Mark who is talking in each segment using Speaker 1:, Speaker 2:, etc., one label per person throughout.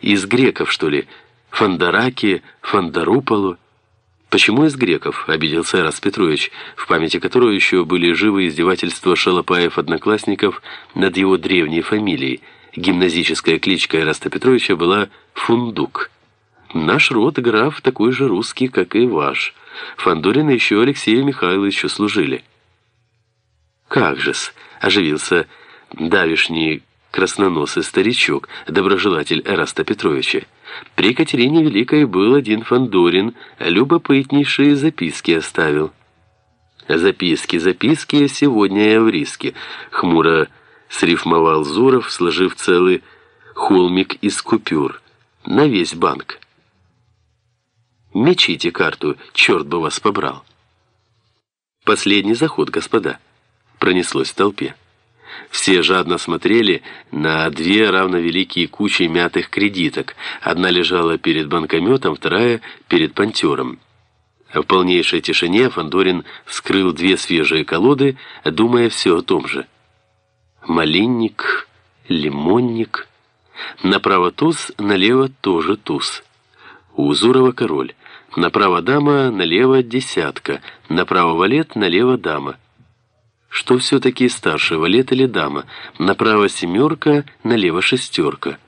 Speaker 1: из греков, что ли? Фандараки, Фандаруполу? Почему из греков? Обиделся Эрас Петрович, в памяти которого еще были живы издевательства Шалопаев-одноклассников над его древней фамилией. Гимназическая кличка Эраста Петровича была Фундук. Наш род граф такой же русский, как и ваш. Фандорин еще Алексею Михайловичу служили. Как же-с, оживился давишний красноносый старичок, доброжелатель Эраста Петровича. При Катерине Великой был один Фандорин, любопытнейшие записки оставил. «Записки, записки, сегодня я в риске», — хмуро срифмовал Зуров, сложив целый холмик из купюр на весь банк. «Мечите карту, черт бы вас побрал». «Последний заход, господа», — пронеслось в толпе. Все жадно смотрели на две равновеликие кучи мятых кредиток. Одна лежала перед банкометом, вторая перед пантером. В полнейшей тишине Фандорин вскрыл две свежие колоды, думая все о том же. Малинник, лимонник. Направо туз, налево тоже туз. У Зурова король. Направо дама, налево десятка. Направо валет, налево дама. Что все-таки старше, валет или дама? Направо семерка, налево шестерка.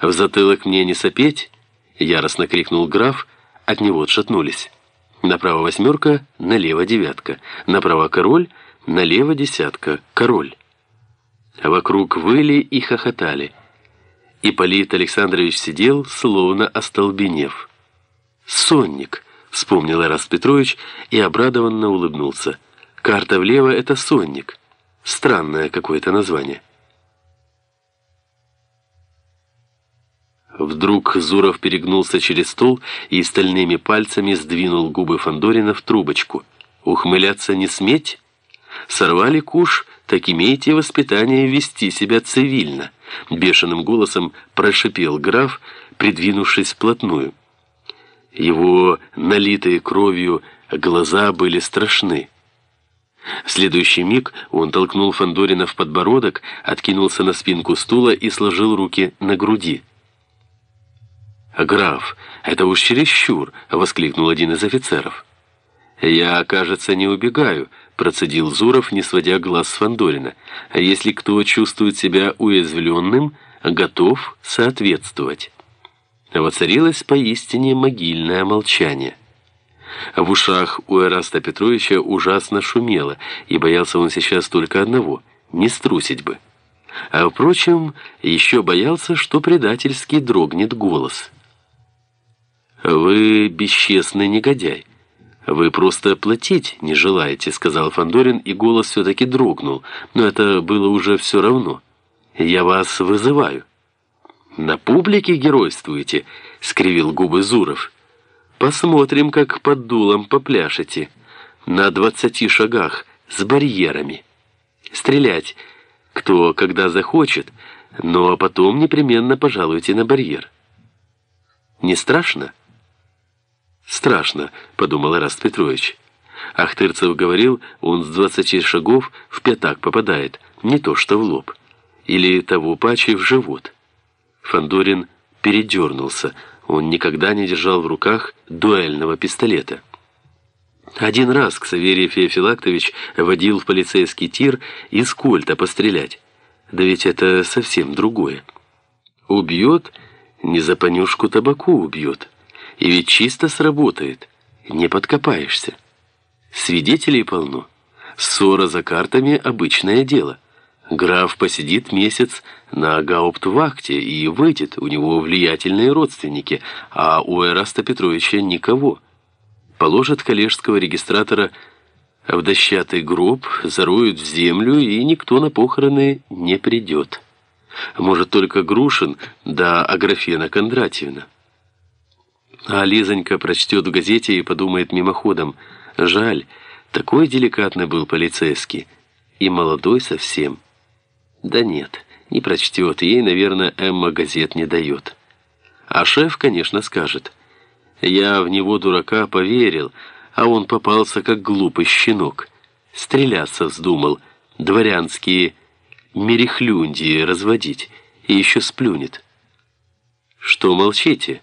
Speaker 1: В затылок мне не сопеть? Яростно крикнул граф, от него отшатнулись. Направо восьмерка, налево девятка. Направо король, налево десятка, король. Вокруг выли и хохотали. Ипполит Александрович сидел, словно остолбенев. «Сонник!» — вспомнил Ирас Петрович и обрадованно улыбнулся. Карта влево — это сонник. Странное какое-то название. Вдруг Зуров перегнулся через стол и стальными пальцами сдвинул губы Фандорина в трубочку. «Ухмыляться не сметь? Сорвали куш, так имейте воспитание вести себя цивильно», бешеным голосом прошипел граф, придвинувшись вплотную. Его налитые кровью глаза были страшны. В следующий миг он толкнул Фандорина в подбородок, откинулся на спинку стула и сложил руки на груди. «Граф, это уж чересчур!» — воскликнул один из офицеров. «Я, кажется, не убегаю», — процедил Зуров, не сводя глаз с Фандорина. «А если кто чувствует себя уязвленным, готов соответствовать». Воцарилось поистине могильное молчание. В ушах у Эраста Петровича ужасно шумело, и боялся он сейчас только одного — не струсить бы. А, впрочем, еще боялся, что предательски дрогнет голос. «Вы бесчестный негодяй. Вы просто платить не желаете», — сказал Фандорин, и голос все-таки дрогнул, но это было уже все равно. «Я вас вызываю». «На публике геройствуете?» — скривил губы Зуров. Посмотрим, как под дулом попляшете. На двадцати шагах, с барьерами. Стрелять, кто когда захочет, но потом непременно пожалуйте на барьер. Не страшно? Страшно, подумал Раст Петрович. Ахтырцев говорил, он с двадцати шагов в пятак попадает, не то что в лоб. Или того паче в живот. Фандорин передернулся, он никогда не держал в руках дуэльного пистолета. Один раз Ксаверий Феофилактович водил в полицейский тир из кольта пострелять. Да ведь это совсем другое. Убьет, не за понюшку табаку убьет. И ведь чисто сработает, не подкопаешься. Свидетелей полно. Ссора за картами – обычное дело. Граф посидит месяц на гауптвахте и выйдет, у него влиятельные родственники, а у Эраста Петровича никого. Положат коллежского регистратора в дощатый гроб, зароют в землю, и никто на похороны не придет. Может, только Грушин, да Аграфена Кондратьевна. А Лизонька прочтет в газете и подумает мимоходом, жаль, такой деликатный был полицейский, и молодой совсем. Да нет, не прочтет, ей, наверное, Эмма газет не дает. А шеф, конечно, скажет. Я в него, дурака, поверил, а он попался, как глупый щенок. Стреляться вздумал, дворянские мерехлюндии разводить, и еще сплюнет. Что молчите?»